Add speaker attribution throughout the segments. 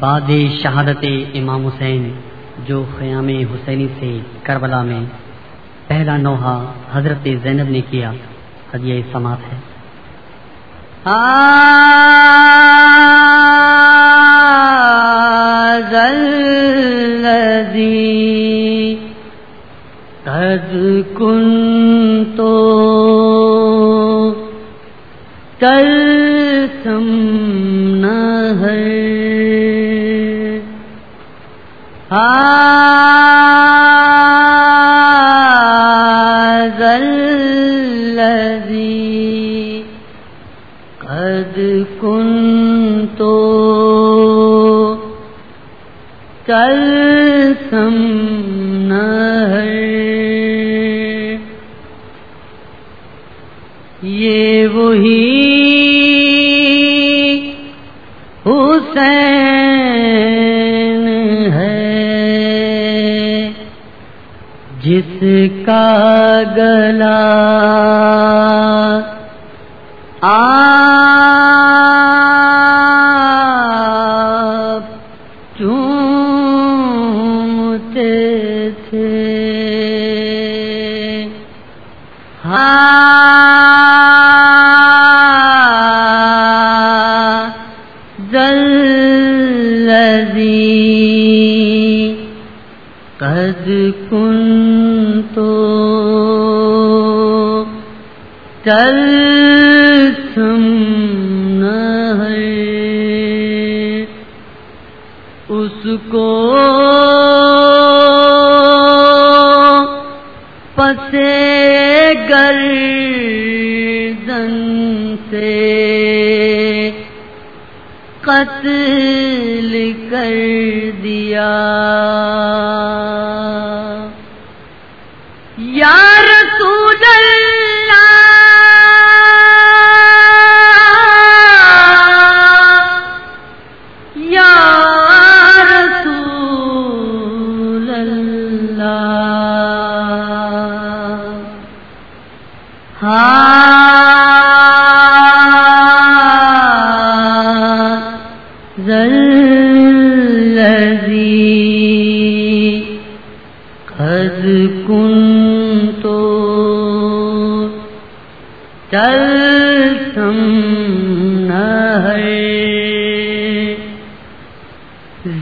Speaker 1: بعد شہادت امام حسین جو خیام حسینی سے کربلا میں پہلا نوحہ حضرت زینب نے کیا حدیہ سماعت ہے۔
Speaker 2: الذي قد كنت تلسم هذا الذي قد كنت تلسم نهر یہ وہی حسین ہے جس کا گلا آ چومتے تھے۔ ہاں۔ تلسم نهر اس کو پسے گردن سے قتل کر دیا۔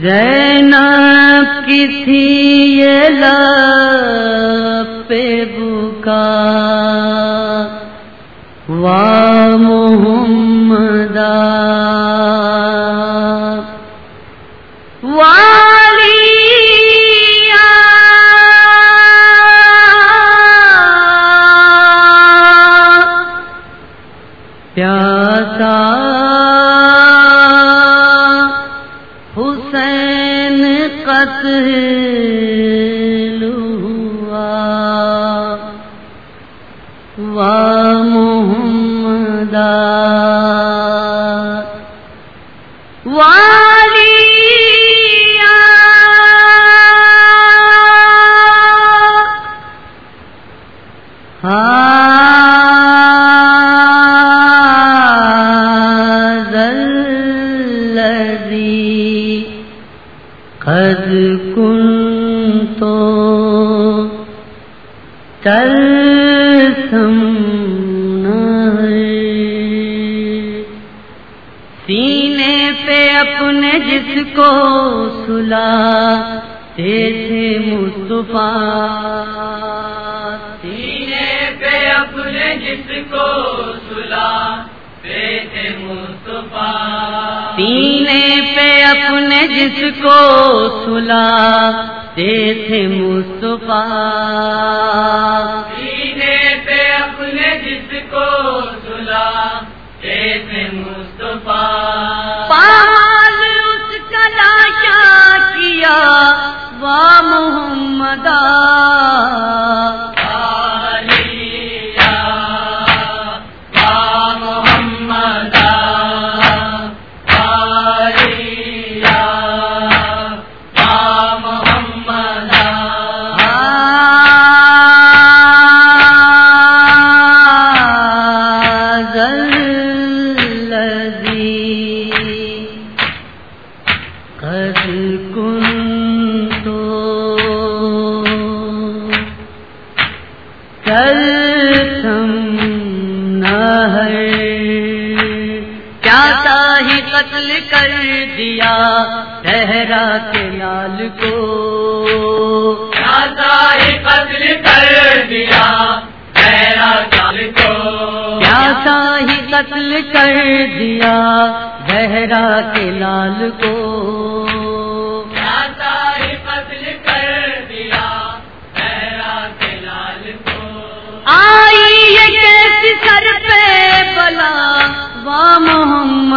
Speaker 2: زینب کی تھی یہ لب پہ بکا وا محمدا والیا كنت تلسم نهر سینے پہ اپنے جس کو سلا تھے مصطفیٰ۔
Speaker 3: سینے پہ اپنے جس کو سلا مصطفیٰ۔
Speaker 2: سینے پہ اپنے جس کو سلا تھے مصطفیٰ۔ کیا ہی قتل کر دیا تہرا کے لال کو۔
Speaker 3: ہی قتل کر دیا تیرا چال کو۔
Speaker 2: کیا ہی قتل کر دیا بہرا کے لال کو۔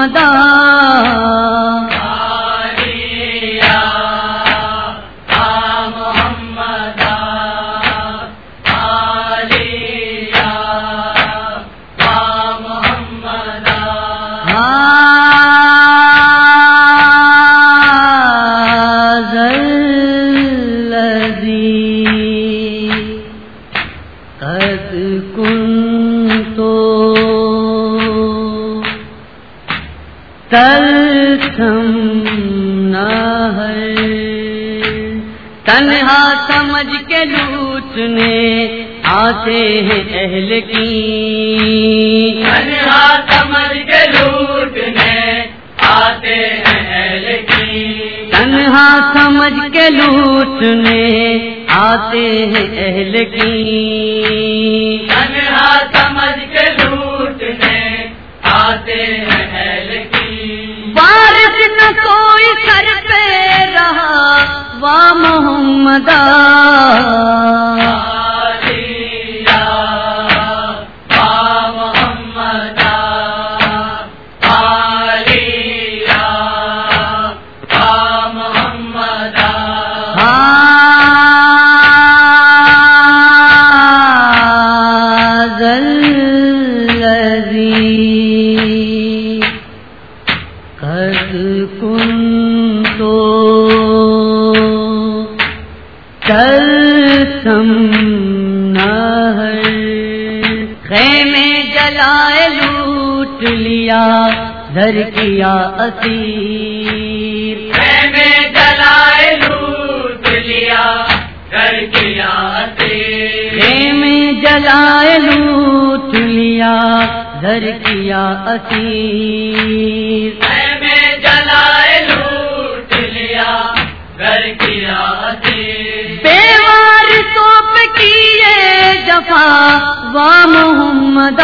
Speaker 2: محمد نہ ہے۔ تنہا سمجھ کے لوٹنے آتے ہیں اہل کی۔
Speaker 3: تنہا سمجھ کے لوٹنے آتے ہیں اہل کی۔
Speaker 2: تنہا سمجھ کے لوٹنے آتے ہیں اہل کی۔
Speaker 3: تنہا
Speaker 2: کوئی کر پہ رہا وا محمدہ۔ کل خیمے جلائے لوٹ لیا در کیا اسیر۔
Speaker 3: میں جلائے لوٹ لیا کر کیا تیر
Speaker 2: خیمے جلائے لوٹ لیا در کیا اسیر۔
Speaker 3: میں جلائے لوٹ لیا کر کیا
Speaker 2: کیے جفا وا محمد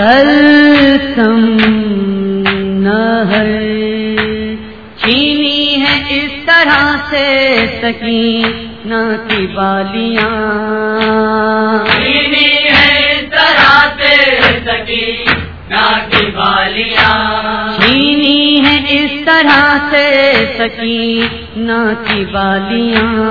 Speaker 2: کل نہ ہے۔ چینی ہے اس طرح سے سکینہ کی بالیاں۔
Speaker 3: چینی ہے اس طرح سے سکی نا کی بالیاں۔
Speaker 2: چینی ہے اس طرح سے سکینہ کی بالیاں۔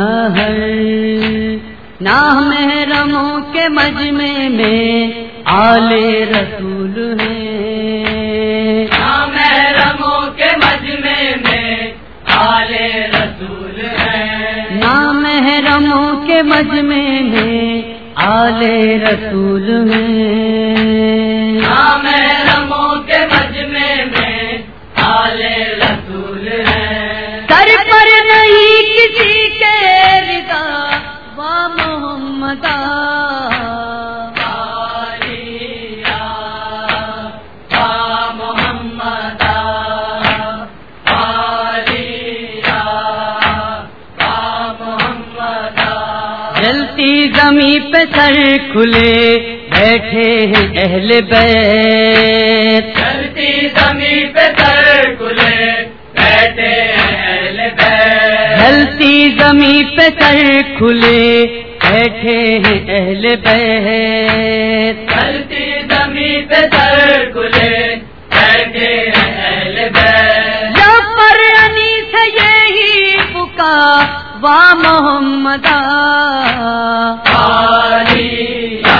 Speaker 2: نہ ہے محرموں کے مجمع میں آلے رسول ہیں۔
Speaker 3: محرموں کے مجمع میں آلے رسول ہیں۔
Speaker 2: نہ محرموں کے مجمع میں آلے رسول ہیں۔
Speaker 3: محمد
Speaker 2: جلتی زمین پہ سر کھلے بیٹھے ہیں اہل بیت۔
Speaker 3: چلتی زمین پہ سر کھلے بیٹھے ہیں اہل بیت۔
Speaker 2: جلتی زمین پہ سر کھلے بیٹھے ہیں اہل بیت۔
Speaker 3: چلتی زمین پہ سر کھلے بیٹھے ہیں اہل بیت۔
Speaker 2: یا پر انی سے یہی پکا وا محمد
Speaker 3: عالیہ